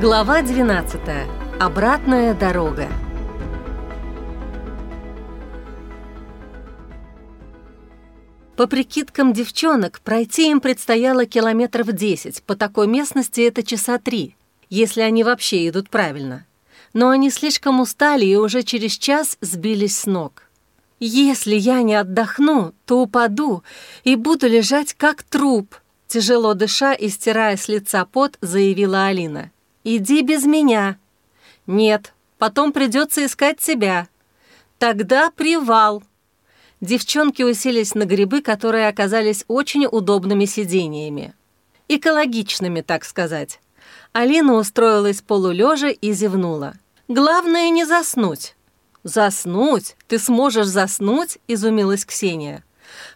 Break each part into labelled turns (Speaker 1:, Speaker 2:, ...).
Speaker 1: Глава 12. Обратная дорога. По прикидкам девчонок, пройти им предстояло километров 10, по такой местности это часа три, если они вообще идут правильно. Но они слишком устали и уже через час сбились с ног. «Если я не отдохну, то упаду и буду лежать как труп», тяжело дыша и стирая с лица пот, заявила Алина. «Иди без меня». «Нет, потом придется искать тебя». «Тогда привал». Девчонки уселись на грибы, которые оказались очень удобными сидениями. Экологичными, так сказать. Алина устроилась полулежа и зевнула. «Главное не заснуть». «Заснуть? Ты сможешь заснуть?» – изумилась Ксения.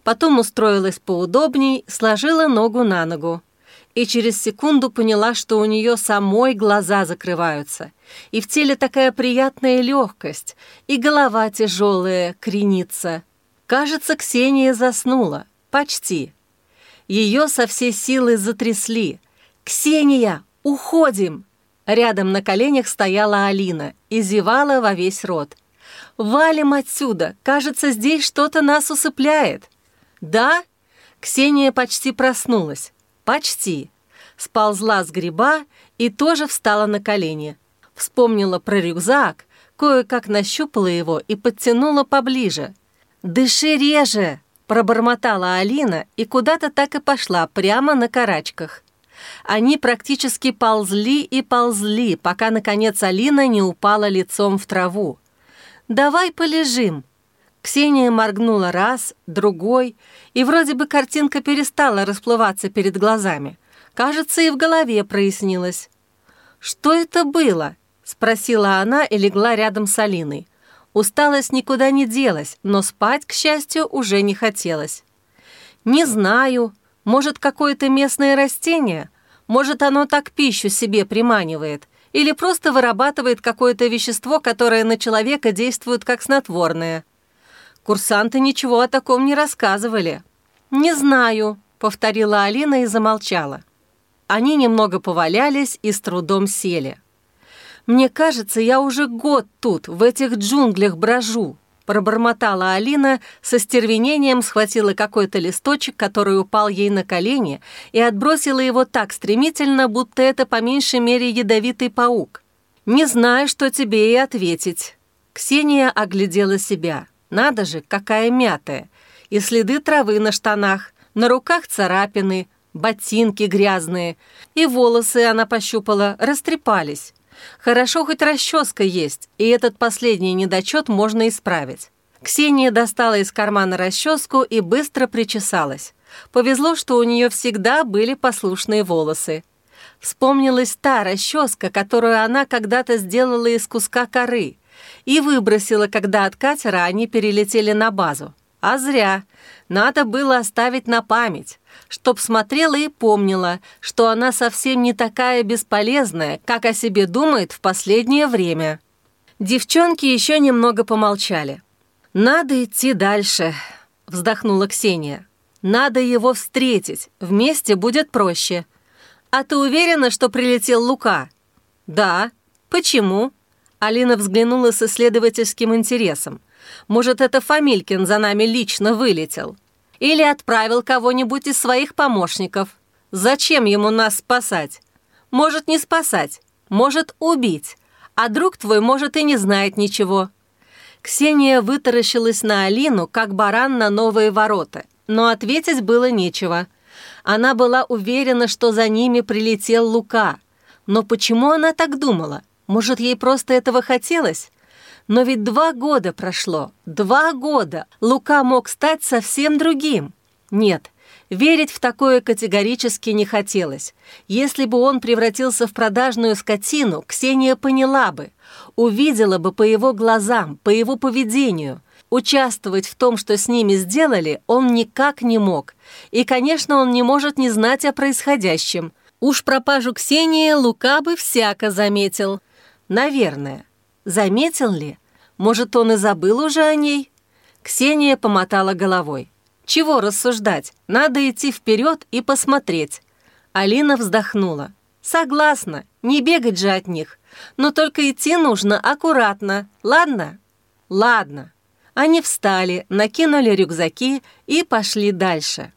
Speaker 1: Потом устроилась поудобней, сложила ногу на ногу. И через секунду поняла, что у нее самой глаза закрываются. И в теле такая приятная легкость, и голова тяжелая, кренится. Кажется, Ксения заснула. Почти. Ее со всей силы затрясли. «Ксения, уходим!» Рядом на коленях стояла Алина и зевала во весь рот. «Валим отсюда! Кажется, здесь что-то нас усыпляет!» «Да?» Ксения почти проснулась. «Почти!» Сползла с гриба и тоже встала на колени. Вспомнила про рюкзак, кое-как нащупала его и подтянула поближе. «Дыши реже!» – пробормотала Алина и куда-то так и пошла, прямо на карачках. Они практически ползли и ползли, пока, наконец, Алина не упала лицом в траву. «Давай полежим». Ксения моргнула раз, другой, и вроде бы картинка перестала расплываться перед глазами. Кажется, и в голове прояснилось. «Что это было?» — спросила она и легла рядом с Алиной. Усталость никуда не делась, но спать, к счастью, уже не хотелось. «Не знаю. Может, какое-то местное растение? Может, оно так пищу себе приманивает или просто вырабатывает какое-то вещество, которое на человека действует как снотворное. Курсанты ничего о таком не рассказывали. «Не знаю», — повторила Алина и замолчала. Они немного повалялись и с трудом сели. «Мне кажется, я уже год тут, в этих джунглях брожу», Пробормотала Алина, со стервенением схватила какой-то листочек, который упал ей на колени, и отбросила его так стремительно, будто это по меньшей мере ядовитый паук. «Не знаю, что тебе и ответить». Ксения оглядела себя. Надо же, какая мятая. И следы травы на штанах, на руках царапины, ботинки грязные. И волосы она пощупала, растрепались. Хорошо, хоть расческа есть, и этот последний недочет можно исправить. Ксения достала из кармана расческу и быстро причесалась. Повезло, что у нее всегда были послушные волосы. Вспомнилась та расческа, которую она когда-то сделала из куска коры и выбросила, когда от катера они перелетели на базу. А зря. Надо было оставить на память, чтоб смотрела и помнила, что она совсем не такая бесполезная, как о себе думает в последнее время. Девчонки еще немного помолчали. «Надо идти дальше», — вздохнула Ксения. «Надо его встретить, вместе будет проще». «А ты уверена, что прилетел Лука?» «Да». «Почему?» Алина взглянула с исследовательским интересом. Может, это Фамилькин за нами лично вылетел? Или отправил кого-нибудь из своих помощников? Зачем ему нас спасать? Может, не спасать, может, убить. А друг твой, может, и не знает ничего». Ксения вытаращилась на Алину, как баран на новые ворота, но ответить было нечего. Она была уверена, что за ними прилетел Лука. Но почему она так думала? Может, ей просто этого хотелось? Но ведь два года прошло, два года. Лука мог стать совсем другим. Нет, верить в такое категорически не хотелось. Если бы он превратился в продажную скотину, Ксения поняла бы, увидела бы по его глазам, по его поведению. Участвовать в том, что с ними сделали, он никак не мог. И, конечно, он не может не знать о происходящем. Уж пропажу Ксении Лука бы всяко заметил. Наверное. Заметил ли? Может, он и забыл уже о ней? Ксения помотала головой. Чего рассуждать? Надо идти вперед и посмотреть. Алина вздохнула. Согласна, не бегать же от них. Но только идти нужно аккуратно, ладно? Ладно. Они встали, накинули рюкзаки и пошли дальше.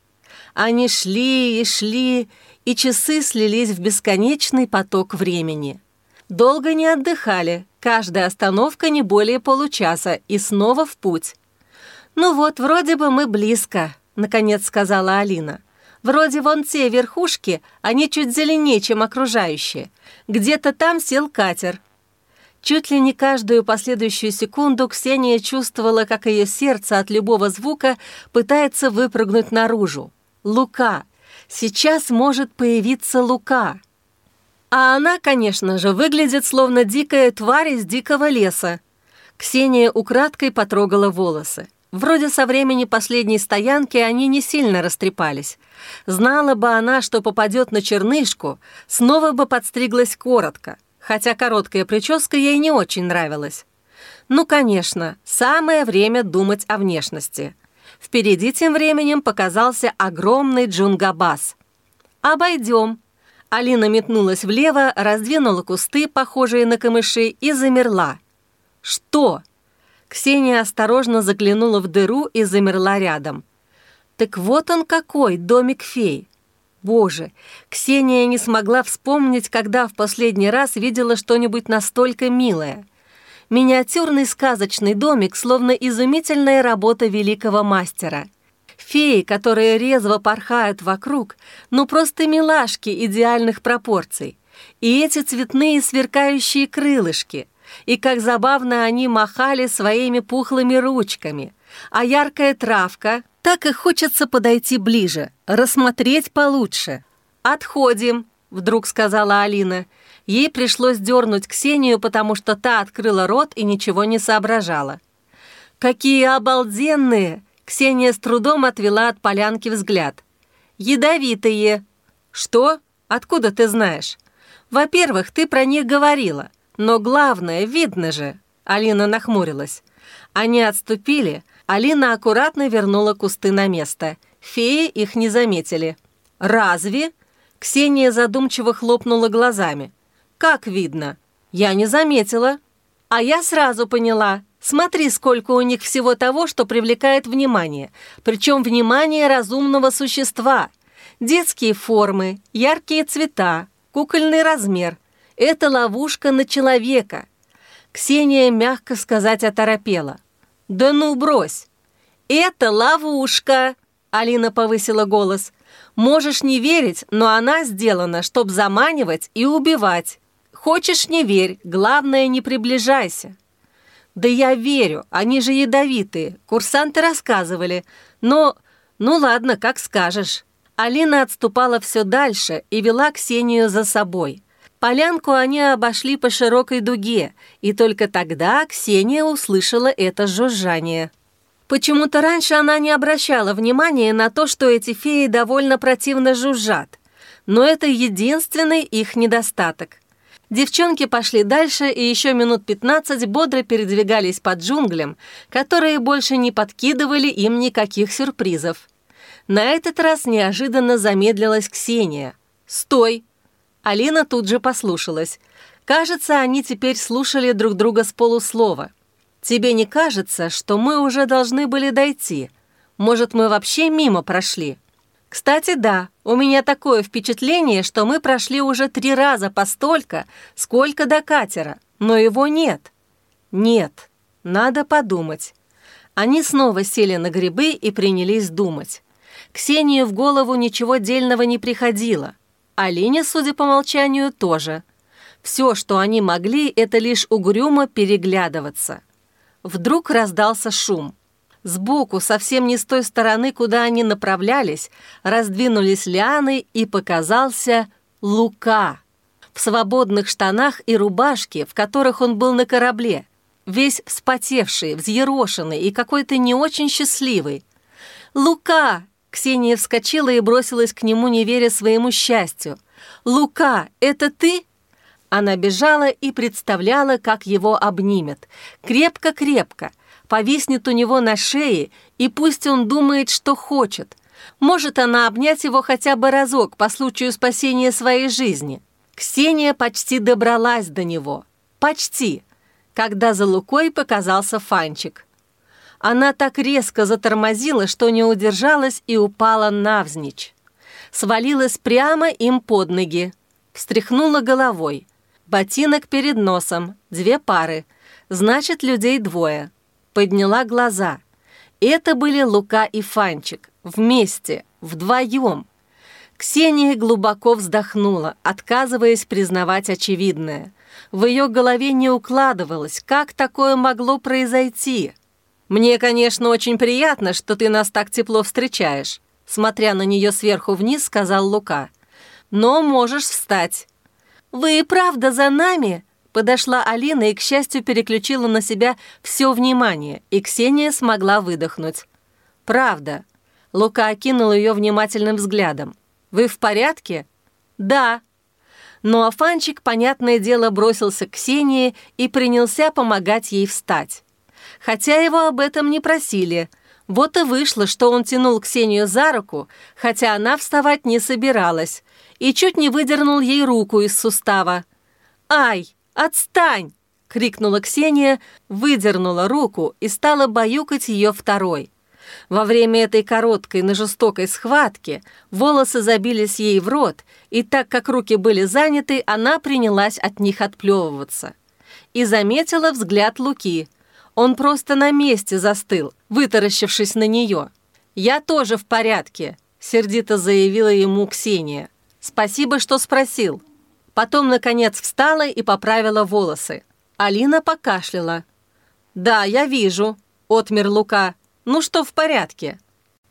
Speaker 1: Они шли и шли, и часы слились в бесконечный поток времени. Долго не отдыхали, каждая остановка не более получаса, и снова в путь. «Ну вот, вроде бы мы близко», — наконец сказала Алина. «Вроде вон те верхушки, они чуть зеленее, чем окружающие. Где-то там сел катер». Чуть ли не каждую последующую секунду Ксения чувствовала, как ее сердце от любого звука пытается выпрыгнуть наружу. Лука. Сейчас может появиться Лука. А она, конечно же, выглядит словно дикая тварь из дикого леса. Ксения украдкой потрогала волосы. Вроде со времени последней стоянки они не сильно растрепались. Знала бы она, что попадет на чернышку, снова бы подстриглась коротко, хотя короткая прическа ей не очень нравилась. Ну, конечно, самое время думать о внешности. Впереди тем временем показался огромный джунгабас. «Обойдем». Алина метнулась влево, раздвинула кусты, похожие на камыши, и замерла. «Что?» Ксения осторожно заглянула в дыру и замерла рядом. «Так вот он какой, домик фей!» Боже, Ксения не смогла вспомнить, когда в последний раз видела что-нибудь настолько милое миниатюрный сказочный домик, словно изумительная работа великого мастера. Феи, которые резво порхают вокруг, ну просто милашки идеальных пропорций. И эти цветные сверкающие крылышки. И как забавно они махали своими пухлыми ручками. А яркая травка, так и хочется подойти ближе, рассмотреть получше. «Отходим», — вдруг сказала Алина. Ей пришлось дернуть Ксению, потому что та открыла рот и ничего не соображала. «Какие обалденные!» Ксения с трудом отвела от полянки взгляд. «Ядовитые!» «Что? Откуда ты знаешь?» «Во-первых, ты про них говорила. Но главное, видно же!» Алина нахмурилась. Они отступили. Алина аккуратно вернула кусты на место. Феи их не заметили. «Разве?» Ксения задумчиво хлопнула глазами. «Как видно? Я не заметила». «А я сразу поняла. Смотри, сколько у них всего того, что привлекает внимание. Причем внимание разумного существа. Детские формы, яркие цвета, кукольный размер. Это ловушка на человека». Ксения, мягко сказать, оторопела. «Да ну, брось!» «Это ловушка!» Алина повысила голос. «Можешь не верить, но она сделана, чтобы заманивать и убивать. Хочешь, не верь, главное, не приближайся». «Да я верю, они же ядовитые, курсанты рассказывали. Но, ну ладно, как скажешь». Алина отступала все дальше и вела Ксению за собой. Полянку они обошли по широкой дуге, и только тогда Ксения услышала это жужжание. Почему-то раньше она не обращала внимания на то, что эти феи довольно противно жужжат. Но это единственный их недостаток. Девчонки пошли дальше и еще минут 15 бодро передвигались по джунглям, которые больше не подкидывали им никаких сюрпризов. На этот раз неожиданно замедлилась Ксения. «Стой!» Алина тут же послушалась. Кажется, они теперь слушали друг друга с полуслова. «Тебе не кажется, что мы уже должны были дойти? Может, мы вообще мимо прошли?» Кстати, да, у меня такое впечатление, что мы прошли уже три раза по столько, сколько до катера, но его нет. Нет, надо подумать. Они снова сели на грибы и принялись думать. Ксению в голову ничего дельного не приходило. Алине, судя по молчанию, тоже. Все, что они могли, это лишь угрюмо переглядываться. Вдруг раздался шум — Сбоку, совсем не с той стороны, куда они направлялись, раздвинулись лианы и показался Лука. В свободных штанах и рубашке, в которых он был на корабле, весь вспотевший, взъерошенный и какой-то не очень счастливый. «Лука!» — Ксения вскочила и бросилась к нему, не веря своему счастью. «Лука, это ты?» Она бежала и представляла, как его обнимет. Крепко-крепко — повиснет у него на шее, и пусть он думает, что хочет. Может она обнять его хотя бы разок по случаю спасения своей жизни. Ксения почти добралась до него. Почти. Когда за Лукой показался Фанчик. Она так резко затормозила, что не удержалась и упала навзничь. Свалилась прямо им под ноги. Встряхнула головой. Ботинок перед носом, две пары. Значит, людей двое. Подняла глаза. Это были Лука и Фанчик. Вместе, вдвоем. Ксения глубоко вздохнула, отказываясь признавать очевидное. В ее голове не укладывалось, как такое могло произойти. «Мне, конечно, очень приятно, что ты нас так тепло встречаешь», смотря на нее сверху вниз, сказал Лука. «Но можешь встать». «Вы и правда за нами?» Подошла Алина и, к счастью, переключила на себя все внимание, и Ксения смогла выдохнуть. «Правда». Лука окинул ее внимательным взглядом. «Вы в порядке?» «Да». Ну а Фанчик, понятное дело, бросился к Ксении и принялся помогать ей встать. Хотя его об этом не просили. Вот и вышло, что он тянул Ксению за руку, хотя она вставать не собиралась, и чуть не выдернул ей руку из сустава. «Ай, отстань!» — крикнула Ксения, выдернула руку и стала баюкать ее второй. Во время этой короткой, но жестокой схватки волосы забились ей в рот, и так как руки были заняты, она принялась от них отплевываться. И заметила взгляд Луки. Он просто на месте застыл, вытаращившись на нее. «Я тоже в порядке», — сердито заявила ему Ксения. «Спасибо, что спросил». Потом, наконец, встала и поправила волосы. Алина покашляла. «Да, я вижу», — отмер Лука. «Ну что в порядке?»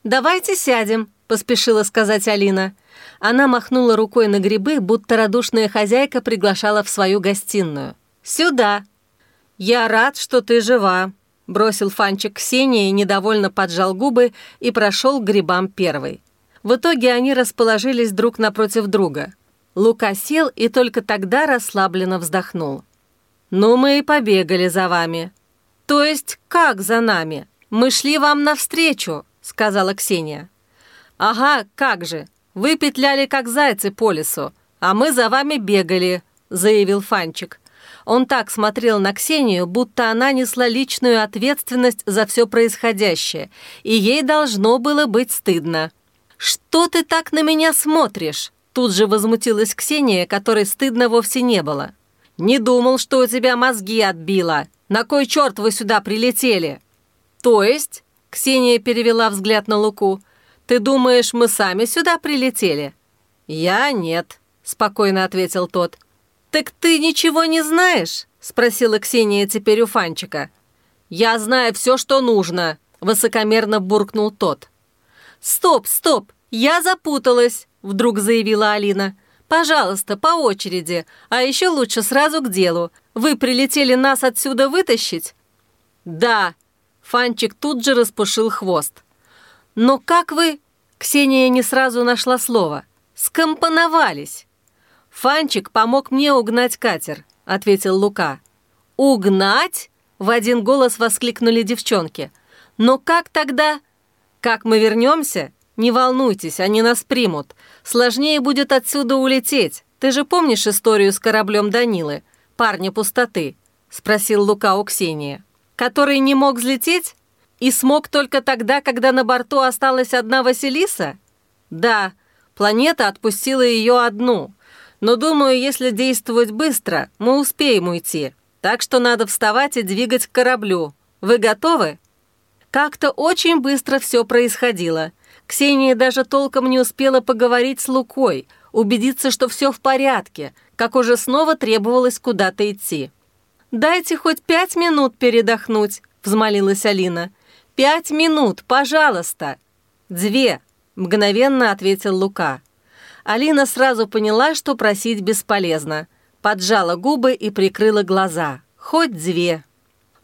Speaker 1: «Давайте сядем», — поспешила сказать Алина. Она махнула рукой на грибы, будто радушная хозяйка приглашала в свою гостиную. «Сюда!» «Я рад, что ты жива», — бросил Фанчик Ксении, недовольно поджал губы и прошел к грибам первый. В итоге они расположились друг напротив друга. Лука сел и только тогда расслабленно вздохнул. «Ну, мы и побегали за вами». «То есть как за нами?» «Мы шли вам навстречу», — сказала Ксения. «Ага, как же. Вы петляли, как зайцы по лесу, а мы за вами бегали», — заявил Фанчик. Он так смотрел на Ксению, будто она несла личную ответственность за все происходящее, и ей должно было быть стыдно. «Что ты так на меня смотришь?» Тут же возмутилась Ксения, которой стыдно вовсе не было. «Не думал, что у тебя мозги отбило. На кой черт вы сюда прилетели?» «То есть?» — Ксения перевела взгляд на Луку. «Ты думаешь, мы сами сюда прилетели?» «Я нет», — спокойно ответил тот. «Так ты ничего не знаешь?» — спросила Ксения теперь у Фанчика. «Я знаю все, что нужно», — высокомерно буркнул тот. «Стоп, стоп, я запуталась», — вдруг заявила Алина. «Пожалуйста, по очереди, а еще лучше сразу к делу. Вы прилетели нас отсюда вытащить?» «Да», Фанчик тут же распушил хвост. «Но как вы...» Ксения не сразу нашла слово. «Скомпоновались». «Фанчик помог мне угнать катер», — ответил Лука. «Угнать?» — в один голос воскликнули девчонки. «Но как тогда...» «Как мы вернемся?» «Не волнуйтесь, они нас примут. Сложнее будет отсюда улететь. Ты же помнишь историю с кораблем Данилы, парня пустоты?» — спросил Лука у Ксении который не мог взлететь? И смог только тогда, когда на борту осталась одна Василиса? Да, планета отпустила ее одну. Но думаю, если действовать быстро, мы успеем уйти. Так что надо вставать и двигать к кораблю. Вы готовы? Как-то очень быстро все происходило. Ксения даже толком не успела поговорить с Лукой, убедиться, что все в порядке, как уже снова требовалось куда-то идти. «Дайте хоть пять минут передохнуть», — взмолилась Алина. «Пять минут, пожалуйста». «Две», — мгновенно ответил Лука. Алина сразу поняла, что просить бесполезно. Поджала губы и прикрыла глаза. «Хоть две».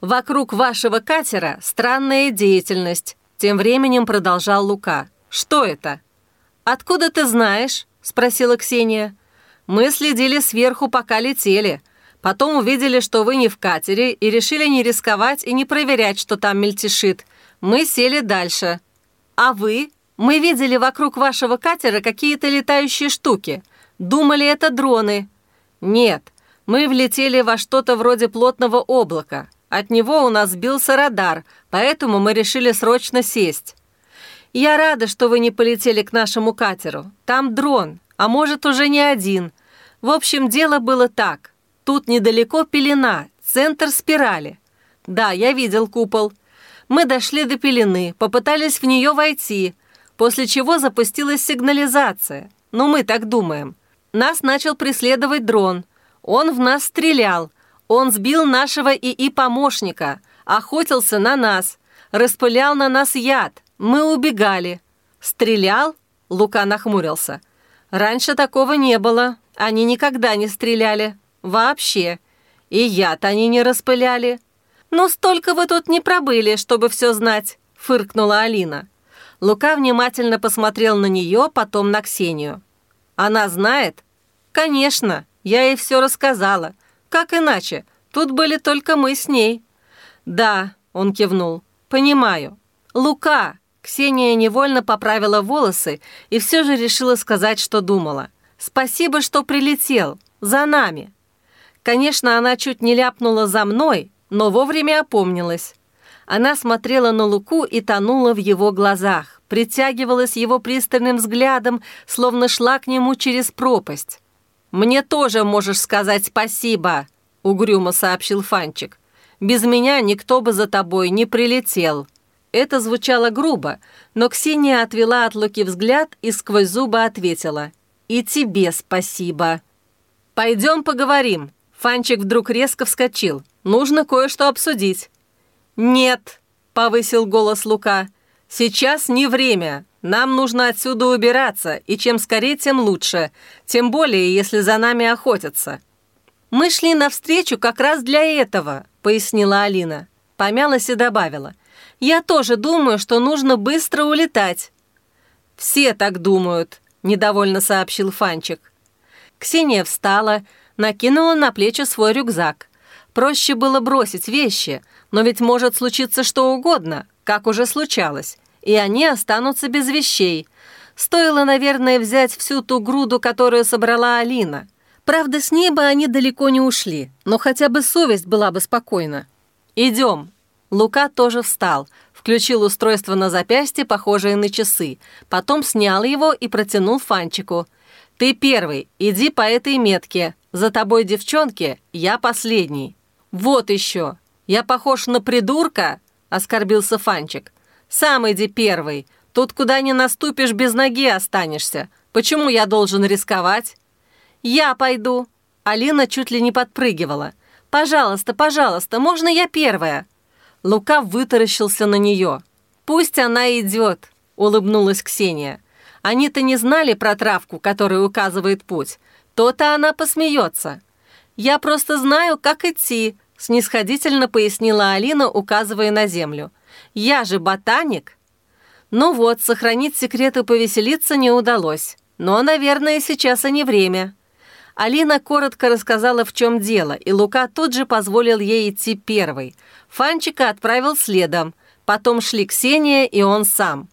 Speaker 1: «Вокруг вашего катера странная деятельность», — тем временем продолжал Лука. «Что это?» «Откуда ты знаешь?» — спросила Ксения. «Мы следили сверху, пока летели. Потом увидели, что вы не в катере, и решили не рисковать и не проверять, что там мельтешит. Мы сели дальше. А вы? Мы видели вокруг вашего катера какие-то летающие штуки. Думали, это дроны. «Нет, мы влетели во что-то вроде плотного облака. От него у нас сбился радар, поэтому мы решили срочно сесть. Я рада, что вы не полетели к нашему катеру. Там дрон, а может, уже не один. В общем, дело было так. Тут недалеко пелена, центр спирали. Да, я видел купол. Мы дошли до пелены, попытались в нее войти, после чего запустилась сигнализация. Ну, мы так думаем. Нас начал преследовать дрон. Он в нас стрелял. Он сбил нашего ИИ-помощника, охотился на нас, распылял на нас яд. Мы убегали. Стрелял? Лука нахмурился. Раньше такого не было. Они никогда не стреляли. Вообще. И яд они не распыляли. «Ну, столько вы тут не пробыли, чтобы все знать», — фыркнула Алина. Лука внимательно посмотрел на нее, потом на Ксению. «Она знает?» «Конечно, я ей все рассказала. Как иначе? Тут были только мы с ней». «Да», — он кивнул, — «понимаю. Лука!» Ксения невольно поправила волосы и все же решила сказать, что думала. «Спасибо, что прилетел. За нами». Конечно, она чуть не ляпнула за мной, но вовремя опомнилась. Она смотрела на Луку и тонула в его глазах, притягивалась его пристальным взглядом, словно шла к нему через пропасть. «Мне тоже можешь сказать спасибо», — угрюмо сообщил Фанчик. «Без меня никто бы за тобой не прилетел». Это звучало грубо, но Ксения отвела от Луки взгляд и сквозь зубы ответила. «И тебе спасибо». «Пойдем поговорим». Фанчик вдруг резко вскочил. «Нужно кое-что обсудить». «Нет», — повысил голос Лука. «Сейчас не время. Нам нужно отсюда убираться, и чем скорее, тем лучше. Тем более, если за нами охотятся». «Мы шли навстречу как раз для этого», — пояснила Алина. Помялась и добавила. Я тоже думаю, что нужно быстро улетать». «Все так думают», — недовольно сообщил Фанчик. Ксения встала, накинула на плечи свой рюкзак. Проще было бросить вещи, но ведь может случиться что угодно, как уже случалось, и они останутся без вещей. Стоило, наверное, взять всю ту груду, которую собрала Алина. Правда, с ней бы они далеко не ушли, но хотя бы совесть была бы спокойна. «Идем», Лука тоже встал, включил устройство на запястье, похожее на часы, потом снял его и протянул Фанчику. «Ты первый, иди по этой метке. За тобой, девчонки, я последний». «Вот еще! Я похож на придурка?» — оскорбился Фанчик. «Сам иди первый. Тут куда ни наступишь, без ноги останешься. Почему я должен рисковать?» «Я пойду». Алина чуть ли не подпрыгивала. «Пожалуйста, пожалуйста, можно я первая?» Лука вытаращился на нее. «Пусть она идет», — улыбнулась Ксения. «Они-то не знали про травку, которая указывает путь. То-то она посмеется». «Я просто знаю, как идти», — снисходительно пояснила Алина, указывая на землю. «Я же ботаник». Ну вот, сохранить секрет и повеселиться не удалось. Но, наверное, сейчас и не время. Алина коротко рассказала, в чем дело, и Лука тут же позволил ей идти первой. Фанчика отправил следом. Потом шли Ксения и он сам.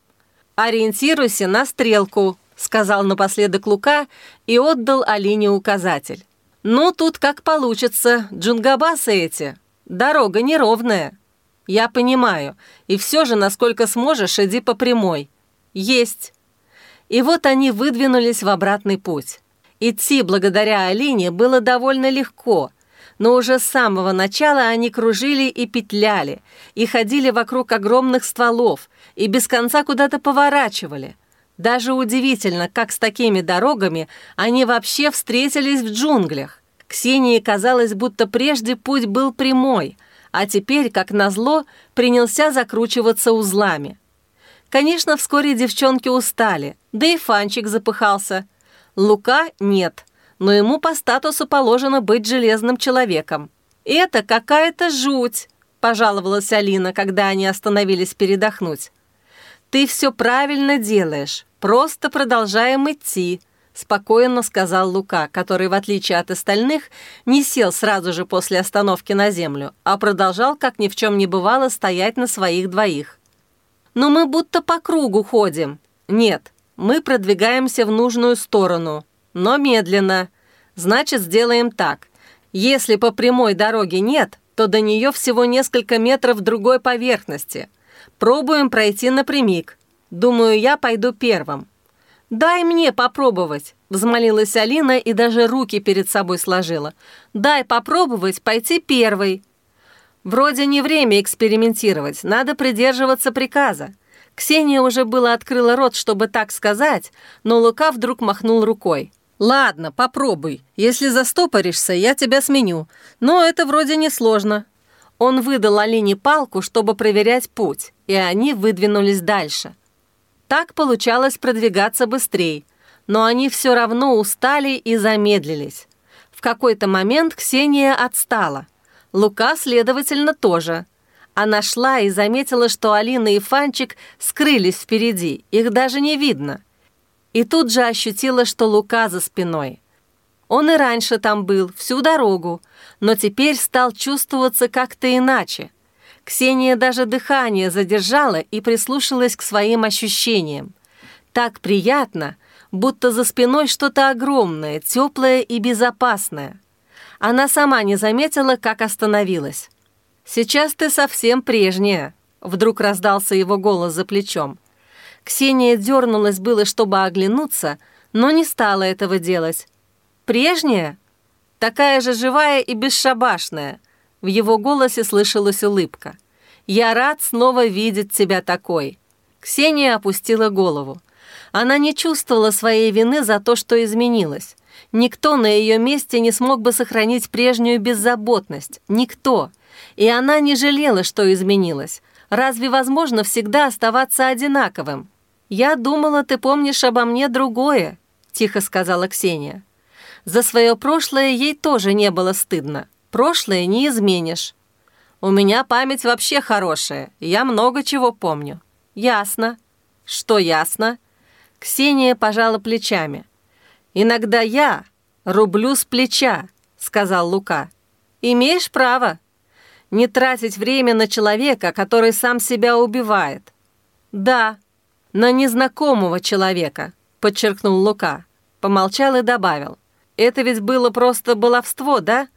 Speaker 1: «Ориентируйся на стрелку», — сказал напоследок Лука и отдал Алине указатель. «Ну, тут как получится, джунгабасы эти. Дорога неровная». «Я понимаю. И все же, насколько сможешь, иди по прямой». «Есть». И вот они выдвинулись в обратный путь. Идти благодаря Алине было довольно легко, но уже с самого начала они кружили и петляли, и ходили вокруг огромных стволов, и без конца куда-то поворачивали. Даже удивительно, как с такими дорогами они вообще встретились в джунглях. Ксении казалось, будто прежде путь был прямой, а теперь, как назло, принялся закручиваться узлами. Конечно, вскоре девчонки устали, да и Фанчик запыхался – Лука нет, но ему по статусу положено быть железным человеком. «Это какая-то жуть», – пожаловалась Алина, когда они остановились передохнуть. «Ты все правильно делаешь, просто продолжаем идти», – спокойно сказал Лука, который, в отличие от остальных, не сел сразу же после остановки на землю, а продолжал, как ни в чем не бывало, стоять на своих двоих. «Но мы будто по кругу ходим». «Нет, мы продвигаемся в нужную сторону, но медленно. Значит, сделаем так. Если по прямой дороге нет, то до нее всего несколько метров другой поверхности. Пробуем пройти напрямик. Думаю, я пойду первым. «Дай мне попробовать», — взмолилась Алина и даже руки перед собой сложила. «Дай попробовать пойти первой». Вроде не время экспериментировать, надо придерживаться приказа. Ксения уже было открыла рот, чтобы так сказать, но Лука вдруг махнул рукой. «Ладно, попробуй. Если застопоришься, я тебя сменю. Но это вроде не сложно». Он выдал Алине палку, чтобы проверять путь, и они выдвинулись дальше. Так получалось продвигаться быстрее, но они все равно устали и замедлились. В какой-то момент Ксения отстала. Лука, следовательно, тоже. Она шла и заметила, что Алина и Фанчик скрылись впереди, их даже не видно. И тут же ощутила, что Лука за спиной. Он и раньше там был, всю дорогу, но теперь стал чувствоваться как-то иначе. Ксения даже дыхание задержала и прислушалась к своим ощущениям. Так приятно, будто за спиной что-то огромное, теплое и безопасное. Она сама не заметила, как остановилась. «Сейчас ты совсем прежняя», — вдруг раздался его голос за плечом. Ксения дернулась было, чтобы оглянуться, но не стала этого делать. «Прежняя? Такая же живая и бесшабашная». В его голосе слышалась улыбка. «Я рад снова видеть тебя такой». Ксения опустила голову. Она не чувствовала своей вины за то, что изменилась. Никто на ее месте не смог бы сохранить прежнюю беззаботность. Никто. И она не жалела, что изменилась. Разве возможно всегда оставаться одинаковым? «Я думала, ты помнишь обо мне другое», — тихо сказала Ксения. За свое прошлое ей тоже не было стыдно. Прошлое не изменишь. У меня память вообще хорошая, я много чего помню. Ясно. Что ясно? Ксения пожала плечами. Иногда я рублю с плеча, сказал Лука. Имеешь право. Не тратить время на человека, который сам себя убивает. Да, на незнакомого человека, подчеркнул Лука. Помолчал и добавил. Это ведь было просто баловство, да?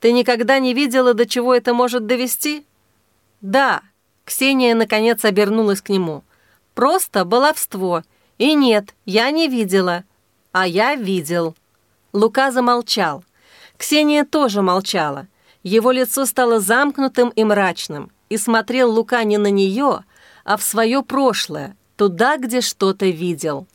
Speaker 1: Ты никогда не видела, до чего это может довести? Да. Ксения наконец обернулась к нему. Просто баловство. И нет, я не видела. А я видел. Лука замолчал. Ксения тоже молчала. Его лицо стало замкнутым и мрачным, и смотрел Лука не на нее, а в свое прошлое, туда, где что-то видел.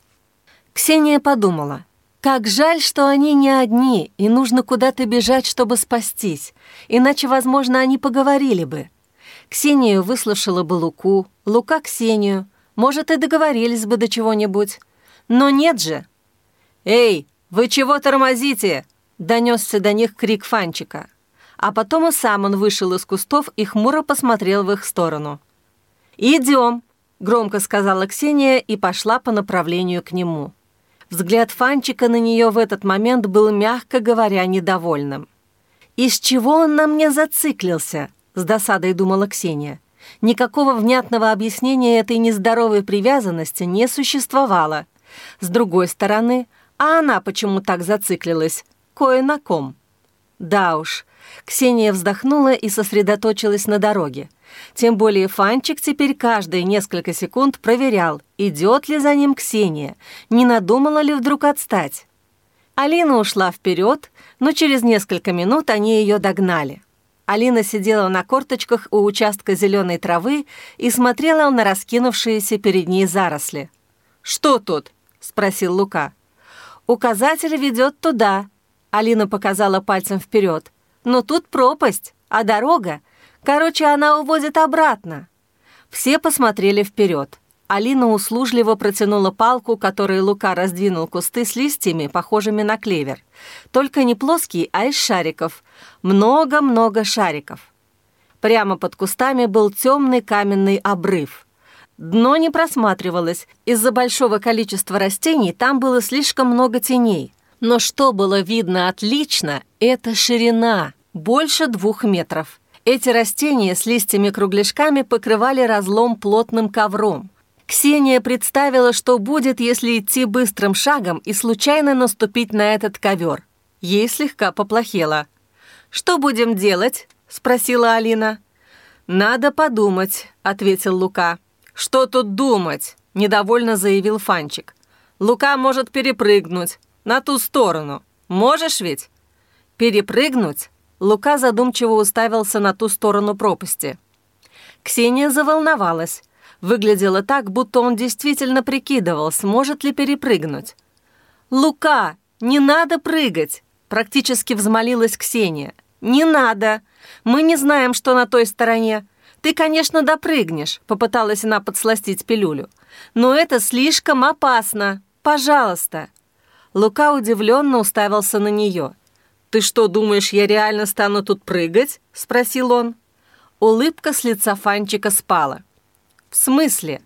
Speaker 1: Ксения подумала, как жаль, что они не одни, и нужно куда-то бежать, чтобы спастись, иначе, возможно, они поговорили бы. Ксению выслушала бы Луку, Лука — Ксению, может, и договорились бы до чего-нибудь. Но нет же. «Эй, вы чего тормозите?» — донесся до них крик Фанчика. А потом и сам он вышел из кустов и хмуро посмотрел в их сторону. «Идем», — громко сказала Ксения и пошла по направлению к нему. Взгляд Фанчика на нее в этот момент был, мягко говоря, недовольным. «Из чего он на мне зациклился?» — с досадой думала Ксения. Никакого внятного объяснения этой нездоровой привязанности не существовало. С другой стороны, а она почему так зациклилась? Кое на ком. Да уж, Ксения вздохнула и сосредоточилась на дороге. Тем более Фанчик теперь каждые несколько секунд проверял, идет ли за ним Ксения, не надумала ли вдруг отстать. Алина ушла вперед, но через несколько минут они ее догнали. Алина сидела на корточках у участка зеленой травы и смотрела на раскинувшиеся перед ней заросли. «Что тут?» — спросил Лука. «Указатель ведет туда», — Алина показала пальцем вперед. «Но тут пропасть, а дорога Короче, она уводит обратно». Все посмотрели вперед. Алина услужливо протянула палку, которой Лука раздвинул кусты с листьями, похожими на клевер. Только не плоский, а из шариков. Много-много шариков. Прямо под кустами был темный каменный обрыв. Дно не просматривалось. Из-за большого количества растений там было слишком много теней. Но что было видно отлично, это ширина, больше двух метров. Эти растения с листьями-кругляшками покрывали разлом плотным ковром. Ксения представила, что будет, если идти быстрым шагом и случайно наступить на этот ковер. Ей слегка поплохело. «Что будем делать?» — спросила Алина. «Надо подумать», — ответил Лука. «Что тут думать?» — недовольно заявил Фанчик. «Лука может перепрыгнуть на ту сторону. Можешь ведь?» «Перепрыгнуть?» Лука задумчиво уставился на ту сторону пропасти. Ксения заволновалась. Выглядело так, будто он действительно прикидывал, сможет ли перепрыгнуть. «Лука, не надо прыгать!» Практически взмолилась Ксения. «Не надо! Мы не знаем, что на той стороне. Ты, конечно, допрыгнешь», — попыталась она подсластить пилюлю. «Но это слишком опасно. Пожалуйста». Лука удивленно уставился на нее. «Ты что, думаешь, я реально стану тут прыгать?» — спросил он. Улыбка с лица Фанчика спала. «В смысле?»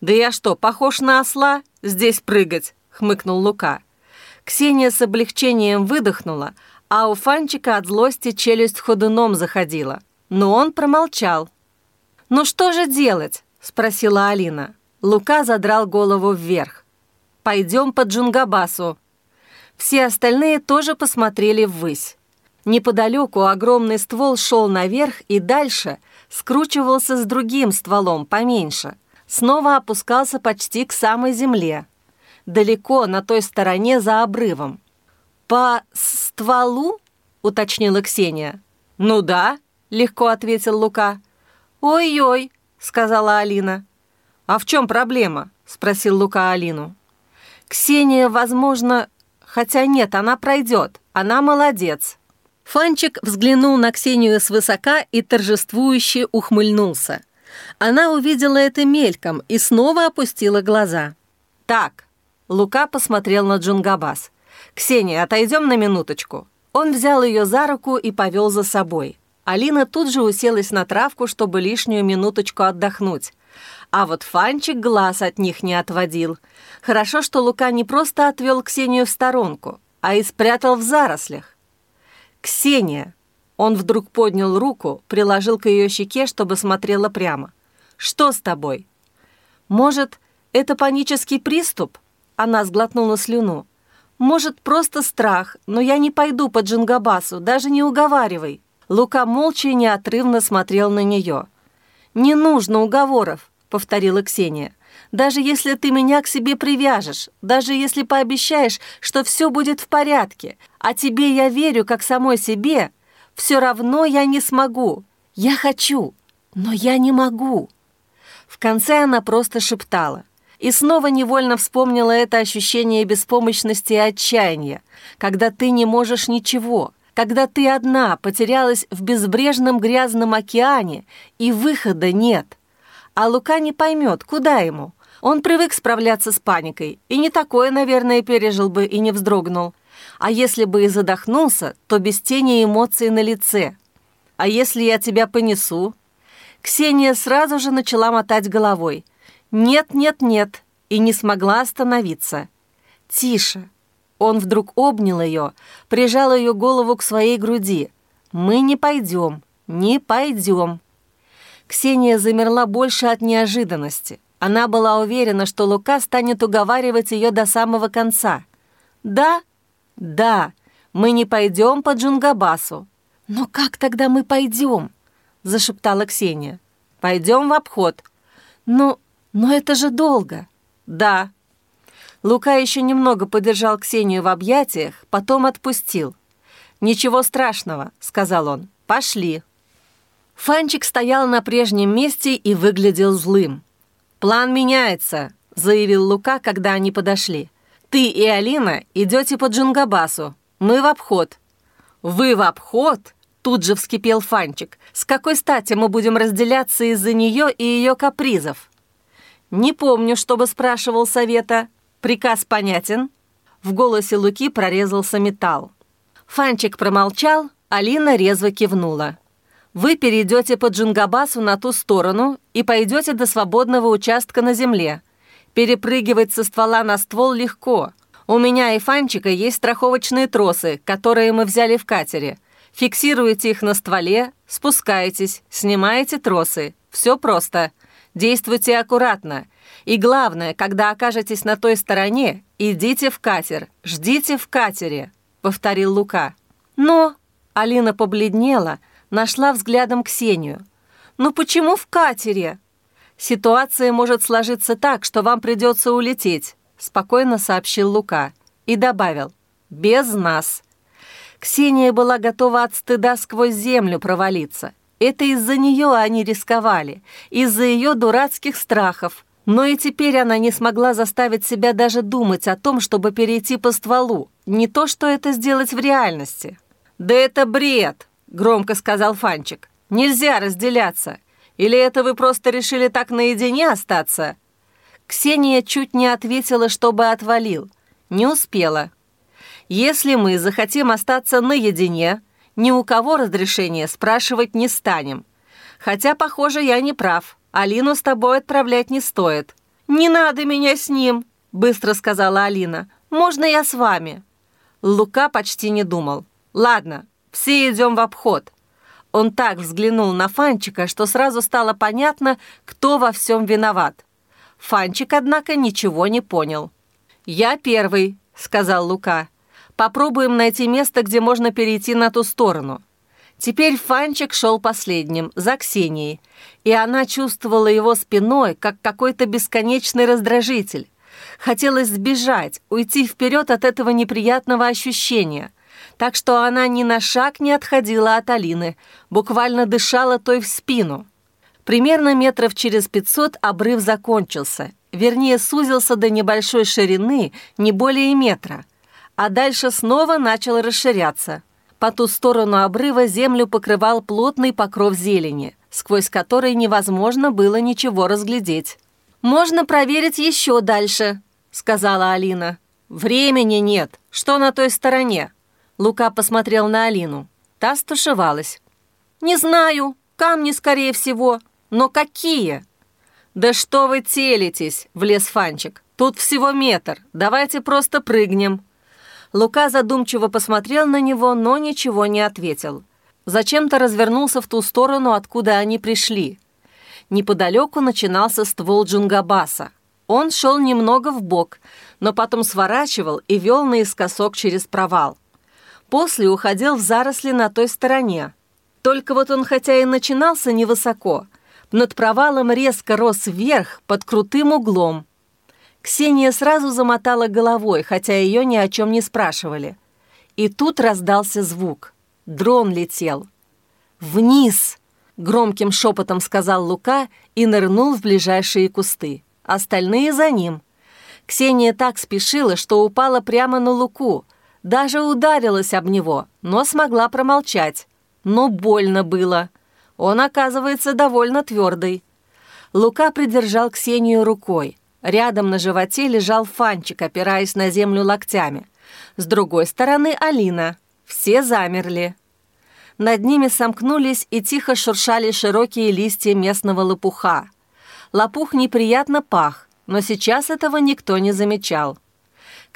Speaker 1: «Да я что, похож на осла? Здесь прыгать?» — хмыкнул Лука. Ксения с облегчением выдохнула, а у Фанчика от злости челюсть ходуном заходила. Но он промолчал. «Ну что же делать?» — спросила Алина. Лука задрал голову вверх. «Пойдем по Джунгабасу». Все остальные тоже посмотрели ввысь. Неподалеку огромный ствол шел наверх и дальше скручивался с другим стволом поменьше. Снова опускался почти к самой земле. Далеко, на той стороне, за обрывом. «По стволу?» — уточнила Ксения. «Ну да», — легко ответил Лука. «Ой-ой», — сказала Алина. «А в чем проблема?» — спросил Лука Алину. «Ксения, возможно, Хотя нет, она пройдет. Она молодец». Фанчик взглянул на Ксению свысока и торжествующе ухмыльнулся. Она увидела это мельком и снова опустила глаза. «Так», — Лука посмотрел на Джунгабас. «Ксения, отойдем на минуточку». Он взял ее за руку и повел за собой. Алина тут же уселась на травку, чтобы лишнюю минуточку отдохнуть. А вот Фанчик глаз от них не отводил. Хорошо, что Лука не просто отвел Ксению в сторонку, а и спрятал в зарослях. «Ксения!» Он вдруг поднял руку, приложил к ее щеке, чтобы смотрела прямо. «Что с тобой?» «Может, это панический приступ?» Она сглотнула слюну. «Может, просто страх, но я не пойду по Джингабасу, даже не уговаривай». Лука молча и неотрывно смотрел на нее. «Не нужно уговоров. — повторила Ксения. «Даже если ты меня к себе привяжешь, даже если пообещаешь, что все будет в порядке, а тебе я верю как самой себе, все равно я не смогу. Я хочу, но я не могу». В конце она просто шептала. И снова невольно вспомнила это ощущение беспомощности и отчаяния, когда ты не можешь ничего, когда ты одна потерялась в безбрежном грязном океане и выхода нет. А Лука не поймет, куда ему. Он привык справляться с паникой, и не такое, наверное, пережил бы и не вздрогнул. А если бы и задохнулся, то без тени эмоций на лице. А если я тебя понесу? Ксения сразу же начала мотать головой. «Нет, нет, нет», и не смогла остановиться. «Тише». Он вдруг обнял ее, прижал ее голову к своей груди. «Мы не пойдем, не пойдем». Ксения замерла больше от неожиданности. Она была уверена, что Лука станет уговаривать ее до самого конца. «Да, да, мы не пойдем по Джунгабасу». «Но как тогда мы пойдем?» — зашептала Ксения. «Пойдем в обход». «Ну, но это же долго». «Да». Лука еще немного подержал Ксению в объятиях, потом отпустил. «Ничего страшного», — сказал он. «Пошли». Фанчик стоял на прежнем месте и выглядел злым. «План меняется», — заявил Лука, когда они подошли. «Ты и Алина идете по Джунгабасу. Мы в обход». «Вы в обход?» — тут же вскипел Фанчик. «С какой стати мы будем разделяться из-за нее и ее капризов?» «Не помню, чтобы спрашивал совета. Приказ понятен?» В голосе Луки прорезался металл. Фанчик промолчал, Алина резво кивнула. Вы перейдете по Джунгабасу на ту сторону и пойдете до свободного участка на земле. Перепрыгивать со ствола на ствол легко. У меня и Фанчика есть страховочные тросы, которые мы взяли в катере. Фиксируете их на стволе, спускаетесь, снимаете тросы. Все просто. Действуйте аккуратно. И главное, когда окажетесь на той стороне, идите в катер, ждите в катере. повторил Лука. «Но...» — Алина побледнела, нашла взглядом Ксению. «Ну почему в катере?» «Ситуация может сложиться так, что вам придется улететь», — спокойно сообщил Лука и добавил. «Без нас». Ксения была готова от стыда сквозь землю провалиться. Это из-за нее они рисковали, из-за ее дурацких страхов. Но и теперь она не смогла заставить себя даже думать о том, чтобы перейти по стволу. Не то, что это сделать в реальности. «Да это бред!» — громко сказал Фанчик. «Нельзя разделяться. Или это вы просто решили так наедине остаться?» Ксения чуть не ответила, чтобы отвалил. Не успела. «Если мы захотим остаться наедине, ни у кого разрешения спрашивать не станем. Хотя, похоже, я не прав. Алину с тобой отправлять не стоит». «Не надо меня с ним», — быстро сказала Алина. «Можно я с вами?» Лука почти не думал. «Ладно, все идем в обход. Он так взглянул на Фанчика, что сразу стало понятно, кто во всем виноват. Фанчик, однако, ничего не понял. «Я первый», — сказал Лука. «Попробуем найти место, где можно перейти на ту сторону». Теперь Фанчик шел последним, за Ксенией, и она чувствовала его спиной, как какой-то бесконечный раздражитель. Хотелось сбежать, уйти вперед от этого неприятного ощущения так что она ни на шаг не отходила от Алины, буквально дышала той в спину. Примерно метров через пятьсот обрыв закончился, вернее, сузился до небольшой ширины, не более метра, а дальше снова начал расширяться. По ту сторону обрыва землю покрывал плотный покров зелени, сквозь который невозможно было ничего разглядеть. «Можно проверить еще дальше», — сказала Алина. «Времени нет. Что на той стороне?» Лука посмотрел на Алину. Та стушевалась. «Не знаю. Камни, скорее всего. Но какие?» «Да что вы телитесь?» — влез Фанчик. «Тут всего метр. Давайте просто прыгнем». Лука задумчиво посмотрел на него, но ничего не ответил. Зачем-то развернулся в ту сторону, откуда они пришли. Неподалеку начинался ствол Джунгабаса. Он шел немного в бок, но потом сворачивал и вел наискосок через провал. После уходил в заросли на той стороне. Только вот он хотя и начинался невысоко, над провалом резко рос вверх под крутым углом. Ксения сразу замотала головой, хотя ее ни о чем не спрашивали. И тут раздался звук. Дрон летел. «Вниз!» — громким шепотом сказал Лука и нырнул в ближайшие кусты. Остальные за ним. Ксения так спешила, что упала прямо на Луку — даже ударилась об него, но смогла промолчать. Но больно было. Он, оказывается, довольно твердый. Лука придержал Ксению рукой. Рядом на животе лежал Фанчик, опираясь на землю локтями. С другой стороны Алина. Все замерли. Над ними сомкнулись и тихо шуршали широкие листья местного лопуха. Лопух неприятно пах, но сейчас этого никто не замечал.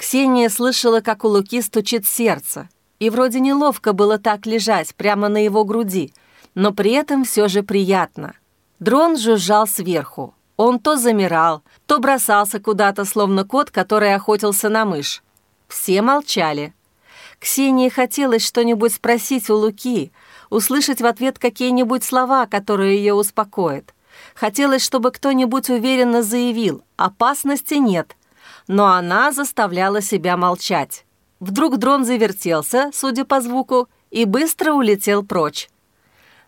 Speaker 1: Ксения слышала, как у Луки стучит сердце. И вроде неловко было так лежать прямо на его груди, но при этом все же приятно. Дрон жужжал сверху. Он то замирал, то бросался куда-то, словно кот, который охотился на мышь. Все молчали. Ксении хотелось что-нибудь спросить у Луки, услышать в ответ какие-нибудь слова, которые ее успокоят. Хотелось, чтобы кто-нибудь уверенно заявил «опасности нет», но она заставляла себя молчать. Вдруг дрон завертелся, судя по звуку, и быстро улетел прочь.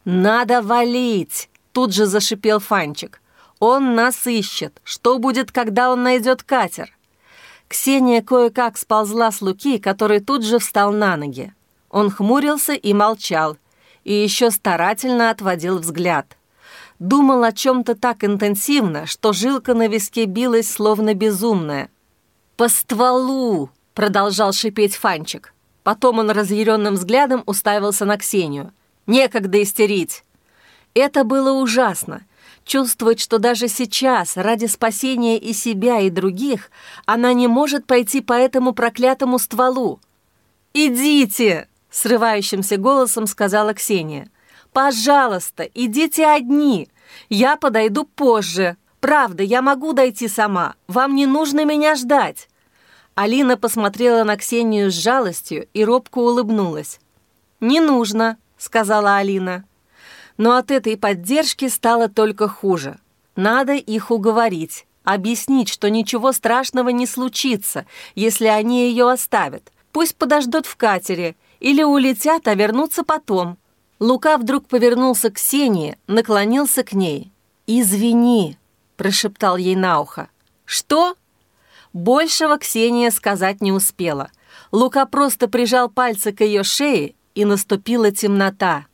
Speaker 1: «Надо валить!» — тут же зашипел Фанчик. «Он нас ищет. Что будет, когда он найдет катер?» Ксения кое-как сползла с Луки, который тут же встал на ноги. Он хмурился и молчал, и еще старательно отводил взгляд. Думал о чем-то так интенсивно, что жилка на виске билась, словно безумная. «По стволу!» — продолжал шипеть Фанчик. Потом он разъяренным взглядом уставился на Ксению. «Некогда истерить!» Это было ужасно. Чувствовать, что даже сейчас, ради спасения и себя, и других, она не может пойти по этому проклятому стволу. «Идите!» — срывающимся голосом сказала Ксения. «Пожалуйста, идите одни. Я подойду позже. Правда, я могу дойти сама. Вам не нужно меня ждать». Алина посмотрела на Ксению с жалостью и робко улыбнулась. «Не нужно», — сказала Алина. Но от этой поддержки стало только хуже. Надо их уговорить, объяснить, что ничего страшного не случится, если они ее оставят. Пусть подождут в катере или улетят, а вернутся потом. Лука вдруг повернулся к Ксении, наклонился к ней. «Извини», — прошептал ей на ухо. «Что?» Большего Ксения сказать не успела. Лука просто прижал пальцы к ее шее, и наступила темнота.